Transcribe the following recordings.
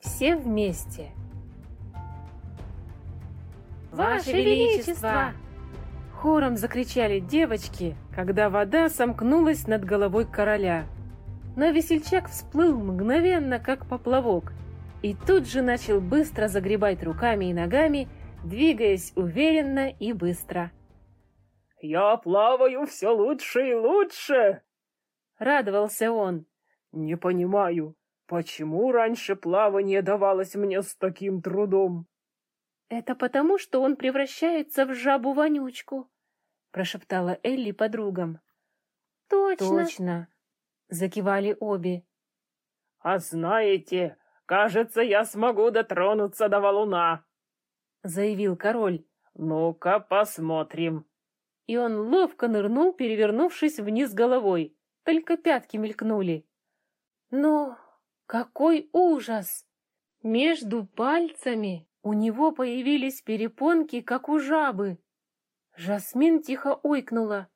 все вместе. «Ваше Величество!» Хором закричали девочки, когда вода сомкнулась над головой короля. Но весельчак всплыл мгновенно, как поплавок, и тут же начал быстро загребать руками и ногами, двигаясь уверенно и быстро. «Я плаваю все лучше и лучше!» — радовался он. «Не понимаю, почему раньше плавание давалось мне с таким трудом?» «Это потому, что он превращается в жабу-вонючку», — прошептала Элли подругам. «Точно!» «Точно!» — закивали обе. «А знаете, кажется, я смогу дотронуться до валуна!» — заявил король. «Ну-ка посмотрим!» И он ловко нырнул, перевернувшись вниз головой. Только пятки мелькнули. Но какой ужас! Между пальцами у него появились перепонки, как у жабы. Жасмин тихо ойкнула.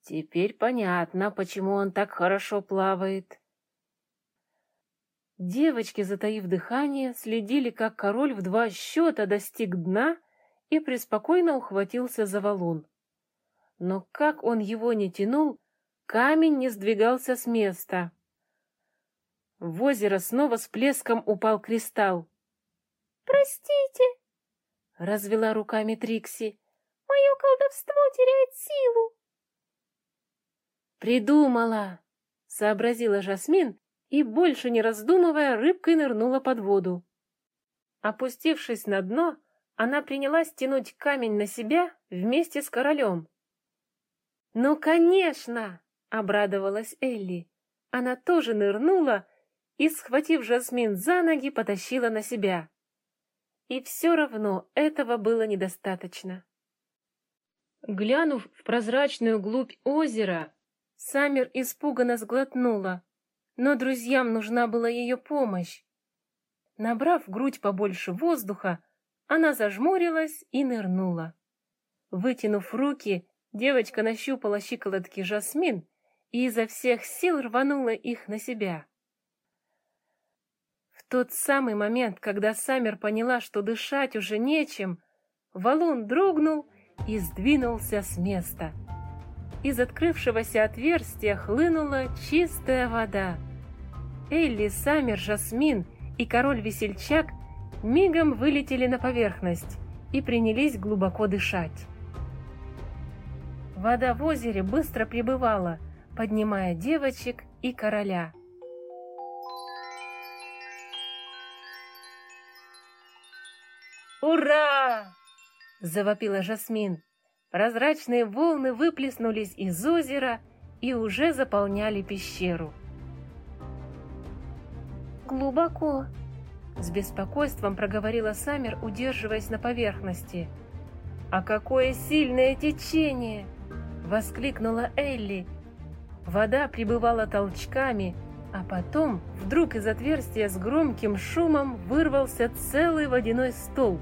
Теперь понятно, почему он так хорошо плавает. Девочки, затаив дыхание, следили, как король в два счета достиг дна и преспокойно ухватился за валун. Но как он его не тянул, камень не сдвигался с места. В озеро снова с плеском упал кристалл. «Простите!» — развела руками Трикси. «Мое колдовство теряет силу!» «Придумала!» — сообразила Жасмин и, больше не раздумывая, рыбкой нырнула под воду. Опустившись на дно, она принялась тянуть камень на себя вместе с королем. «Ну, конечно!» — обрадовалась Элли. Она тоже нырнула и, схватив Жасмин за ноги, потащила на себя. И все равно этого было недостаточно. Глянув в прозрачную глубь озера, Самер испуганно сглотнула, но друзьям нужна была ее помощь. Набрав грудь побольше воздуха, она зажмурилась и нырнула. Вытянув руки, девочка нащупала щиколотки Жасмин и изо всех сил рванула их на себя. Тот самый момент, когда Самер поняла, что дышать уже нечем, валун дрогнул и сдвинулся с места. Из открывшегося отверстия хлынула чистая вода. Элли, Самер, Жасмин и король-весельчак мигом вылетели на поверхность и принялись глубоко дышать. Вода в озере быстро прибывала, поднимая девочек и короля. Завопила Жасмин. Прозрачные волны выплеснулись из озера и уже заполняли пещеру. «Глубоко», — с беспокойством проговорила Самер, удерживаясь на поверхности. «А какое сильное течение!» — воскликнула Элли. Вода прибывала толчками, а потом вдруг из отверстия с громким шумом вырвался целый водяной столб.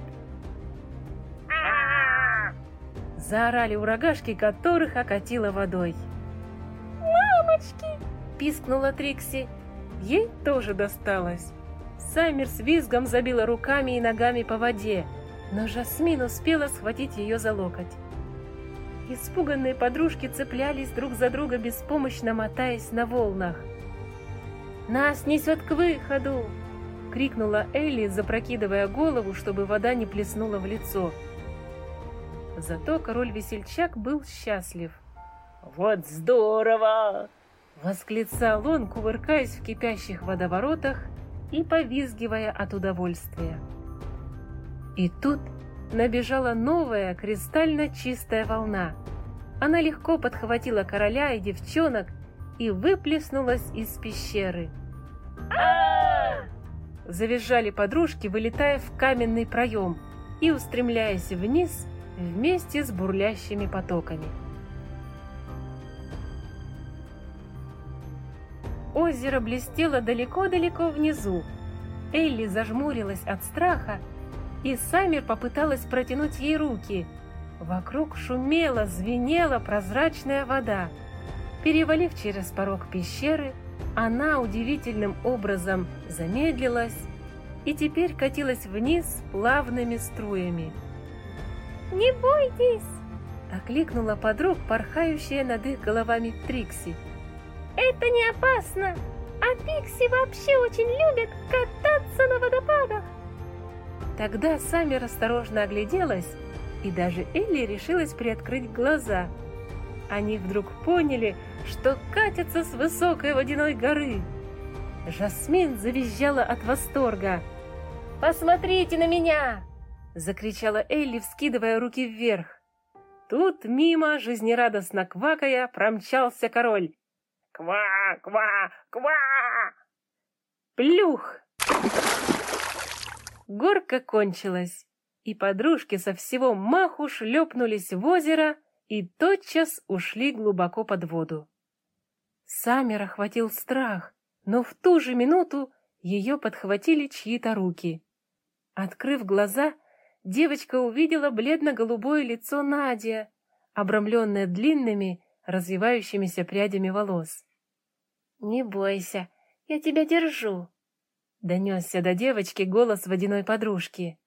Заорали урагашки, которых окатило водой. «Мамочки!» – пискнула Трикси. Ей тоже досталось. Саммер с визгом забила руками и ногами по воде, но Жасмин успела схватить ее за локоть. Испуганные подружки цеплялись друг за друга, беспомощно мотаясь на волнах. «Нас несет к выходу!» — крикнула Элли, запрокидывая голову, чтобы вода не плеснула в лицо. Зато король-весельчак был счастлив. «Вот здорово!» — восклицал он, кувыркаясь в кипящих водоворотах и повизгивая от удовольствия. И тут набежала новая кристально чистая волна. Она легко подхватила короля и девчонок и выплеснулась из пещеры. Завизжали подружки, вылетая в каменный проем и устремляясь вниз вместе с бурлящими потоками. Озеро блестело далеко-далеко внизу. Элли зажмурилась от страха, и Самир попыталась протянуть ей руки. Вокруг шумела, звенела прозрачная вода. Перевалив через порог пещеры, она удивительным образом замедлилась и теперь катилась вниз плавными струями. Не бойтесь! Окликнула подруг, порхающая над их головами Трикси. Это не опасно! А Пикси вообще очень любят кататься на водопадах! Тогда Саммер осторожно огляделась, и даже Элли решилась приоткрыть глаза. Они вдруг поняли, что катятся с высокой водяной горы. Жасмин завизжала от восторга. «Посмотрите на меня!» — закричала Элли, вскидывая руки вверх. Тут мимо, жизнерадостно квакая, промчался король. «Ква! Ква! Ква!» Плюх! Горка кончилась, и подружки со всего маху шлепнулись в озеро и тотчас ушли глубоко под воду. Самер охватил страх, но в ту же минуту ее подхватили чьи-то руки. Открыв глаза, девочка увидела бледно-голубое лицо Надя, обрамленное длинными, развивающимися прядями волос. «Не бойся, я тебя держу», — донесся до девочки голос водяной подружки.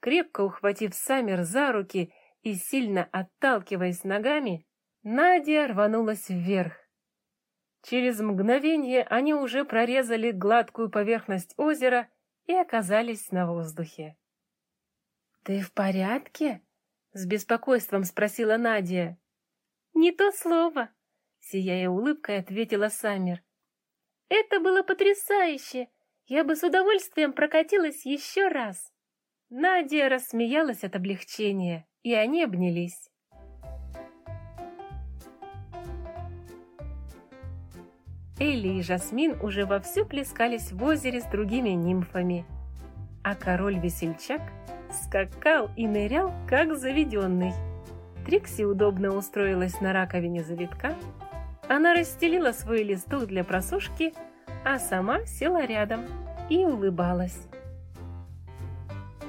Крепко ухватив Саммер за руки и сильно отталкиваясь ногами, Надя рванулась вверх. Через мгновение они уже прорезали гладкую поверхность озера и оказались на воздухе. «Ты в порядке?» — с беспокойством спросила Надя. «Не то слово», — сияя улыбкой, ответила Саммер. «Это было потрясающе! Я бы с удовольствием прокатилась еще раз!» Надя рассмеялась от облегчения, и они обнялись. Элли и Жасмин уже вовсю плескались в озере с другими нимфами, а король-весельчак скакал и нырял, как заведенный. Трикси удобно устроилась на раковине завитка, она расстелила свой листок для просушки, а сама села рядом и улыбалась.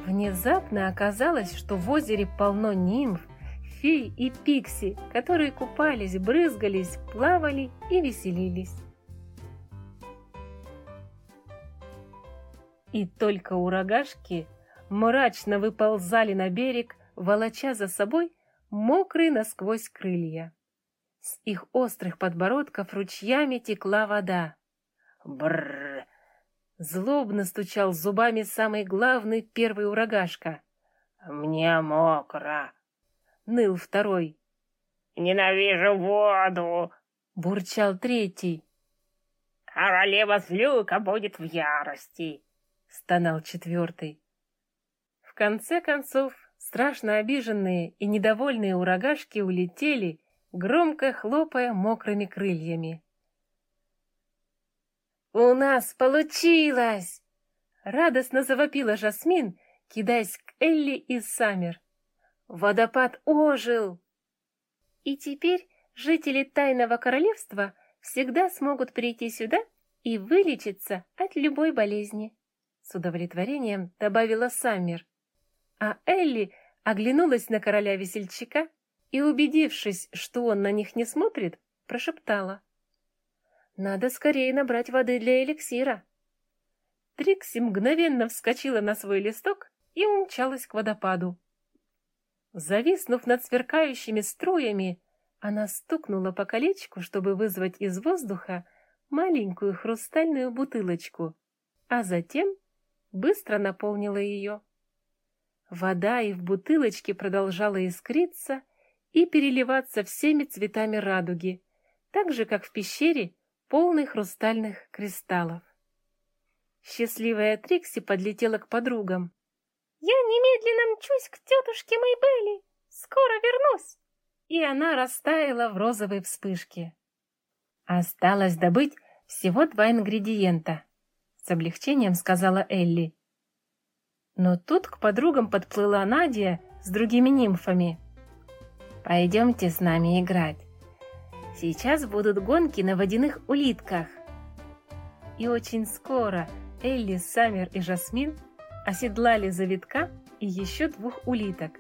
Внезапно оказалось, что в озере полно нимф, фей и пикси, которые купались, брызгались, плавали и веселились. И только урагашки мрачно выползали на берег, волоча за собой мокрые насквозь крылья. С их острых подбородков ручьями текла вода. Бррр! Злобно стучал зубами самый главный первый урагашка. «Мне мокро!» — ныл второй. «Ненавижу воду!» — бурчал третий. «Королева Злюка будет в ярости!» — стонал четвертый. Конце концов, страшно обиженные и недовольные урагашки улетели, громко хлопая мокрыми крыльями. «У нас получилось!» — радостно завопила Жасмин, кидаясь к Элли и Саммер. «Водопад ожил!» «И теперь жители Тайного Королевства всегда смогут прийти сюда и вылечиться от любой болезни», — с удовлетворением добавила Саммер. А Элли оглянулась на короля-весельчака и, убедившись, что он на них не смотрит, прошептала. «Надо скорее набрать воды для эликсира». Трикси мгновенно вскочила на свой листок и умчалась к водопаду. Зависнув над сверкающими струями, она стукнула по колечку, чтобы вызвать из воздуха маленькую хрустальную бутылочку, а затем быстро наполнила ее. Вода и в бутылочке продолжала искриться и переливаться всеми цветами радуги, так же, как в пещере, полной хрустальных кристаллов. Счастливая Трикси подлетела к подругам. «Я немедленно мчусь к тетушке Мэйбелли! Скоро вернусь!» И она растаяла в розовой вспышке. Осталось добыть всего два ингредиента, с облегчением сказала Элли. Но тут к подругам подплыла Надя с другими нимфами. «Пойдемте с нами играть. Сейчас будут гонки на водяных улитках». И очень скоро Элли, Саммер и Жасмин оседлали завитка и еще двух улиток.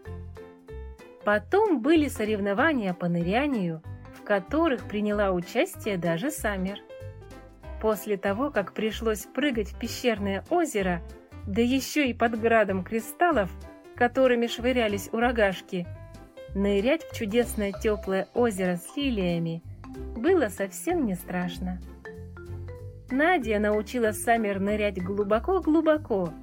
Потом были соревнования по нырянию, в которых приняла участие даже Саммер. После того, как пришлось прыгать в пещерное озеро, да еще и под градом кристаллов, которыми швырялись урагашки, нырять в чудесное теплое озеро с лилиями было совсем не страшно. Надя научила Саммер нырять глубоко-глубоко.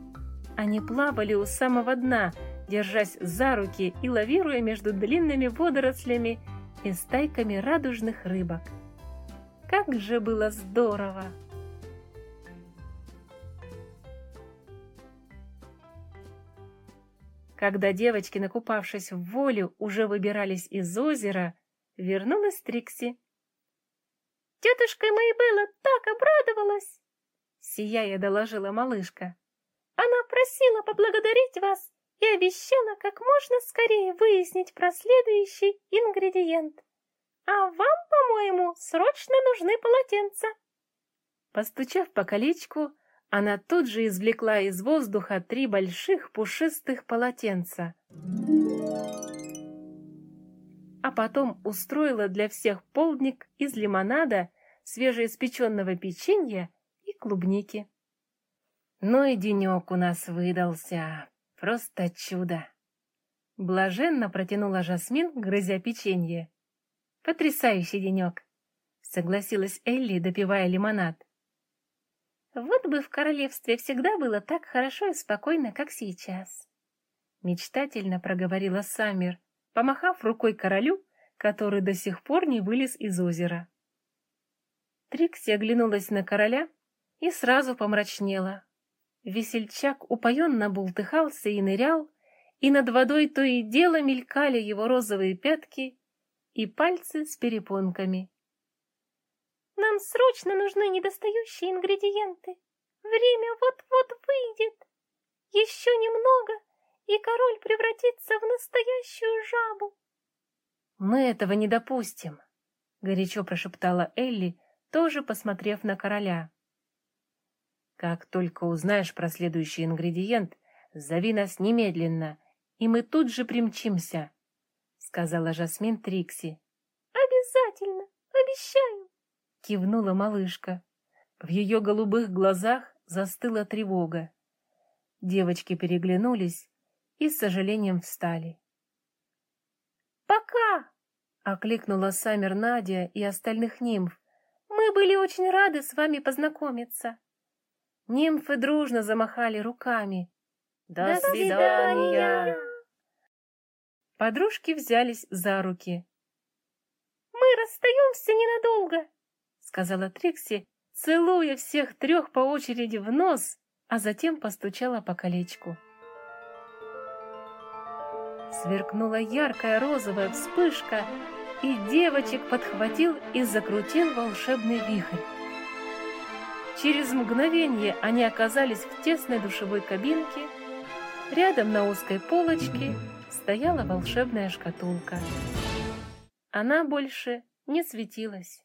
Они плавали у самого дна, держась за руки и лавируя между длинными водорослями и стайками радужных рыбок. Как же было здорово! Когда девочки, накупавшись в волю, уже выбирались из озера, вернулась Трикси. «Тетушка Мэйбелла так обрадовалась!» Сияя доложила малышка. «Она просила поблагодарить вас и обещала как можно скорее выяснить про следующий ингредиент. А вам, по-моему, срочно нужны полотенца!» Постучав по колечку, она тут же извлекла из воздуха три больших пушистых полотенца. А потом устроила для всех полдник из лимонада, свежеиспеченного печенья и клубники. Ну и денек у нас выдался. Просто чудо. Блаженно протянула Жасмин, грызя печенье. Потрясающий денек, согласилась Элли, допивая лимонад. Вот бы в королевстве всегда было так хорошо и спокойно, как сейчас. Мечтательно проговорила Саммер, помахав рукой королю, который до сих пор не вылез из озера. Трикси оглянулась на короля и сразу помрачнела. Весельчак упоенно бултыхался и нырял, и над водой то и дело мелькали его розовые пятки и пальцы с перепонками. Нам срочно нужны недостающие ингредиенты. Время вот-вот выйдет. Еще немного, и король превратится в настоящую жабу. Мы этого не допустим, горячо прошептала Элли, тоже посмотрев на короля. Как только узнаешь про следующий ингредиент, зови нас немедленно, и мы тут же примчимся, сказала Жасмин Трикси. Обязательно, обещаю кивнула малышка. В ее голубых глазах застыла тревога. Девочки переглянулись и с сожалением встали. «Пока!» — окликнула Самер Надя и остальных нимф. «Мы были очень рады с вами познакомиться». Нимфы дружно замахали руками. «До, До свидания!» Подружки взялись за руки. «Мы расстаемся ненадолго!» Сказала Трикси, целуя всех трех по очереди в нос, а затем постучала по колечку. Сверкнула яркая розовая вспышка, и девочек подхватил и закрутил волшебный вихрь. Через мгновение они оказались в тесной душевой кабинке. Рядом на узкой полочке стояла волшебная шкатулка. Она больше не светилась.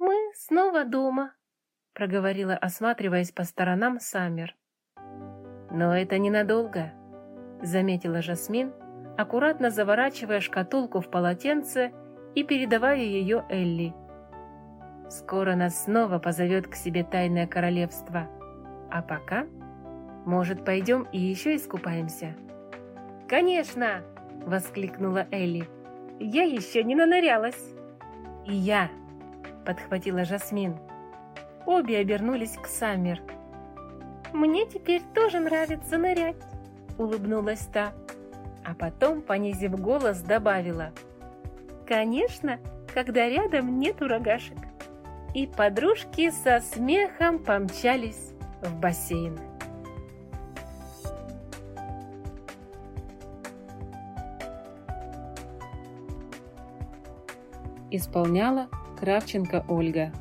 «Мы снова дома», — проговорила, осматриваясь по сторонам Саммер. «Но это ненадолго», — заметила Жасмин, аккуратно заворачивая шкатулку в полотенце и передавая ее Элли. «Скоро нас снова позовет к себе тайное королевство. А пока, может, пойдем и еще искупаемся?» «Конечно!» — воскликнула Элли. «Я еще не нанырялась!» «И я!» Подхватила Жасмин. Обе обернулись к Саммер. «Мне теперь тоже нравится нырять», — улыбнулась та. А потом, понизив голос, добавила. «Конечно, когда рядом нет урагашек». И подружки со смехом помчались в бассейн. Исполняла Кравченко Ольга.